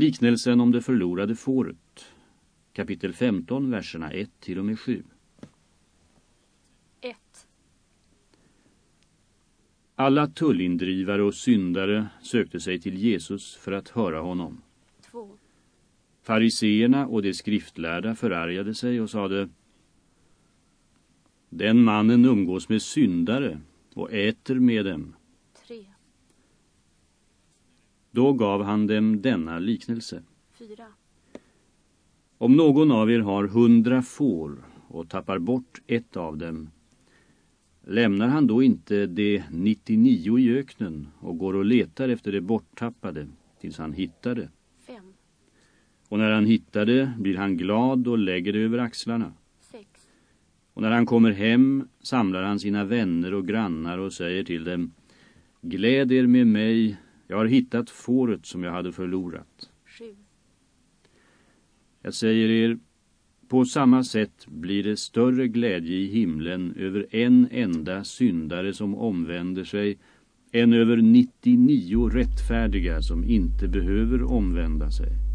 Liknelsen om det förlorade fåret. Kapitel 15, verserna 1 till och med 7. 1. Alla tullindrivare och syndare sökte sig till Jesus för att höra honom. 2. Fariseerna och de skriftlärda förargade sig och sade Den mannen umgås med syndare och äter med dem. 3. Då gav han dem denna liknelse. 4. Om någon av er har hundra får och tappar bort ett av dem, lämnar han då inte de 99 i öknen och går och letar efter det borttappade tills han hittar det? 5. Och när han hittar det blir han glad och lägger det över axlarna. 6. Och när han kommer hem samlar han sina vänner och grannar och säger till dem Gläd er med mig, jag har hittat fåret som jag hade förlorat. 7. Jag säger er, på samma sätt blir det större glädje i himlen över en enda syndare som omvänder sig än över 99 rättfärdiga som inte behöver omvända sig.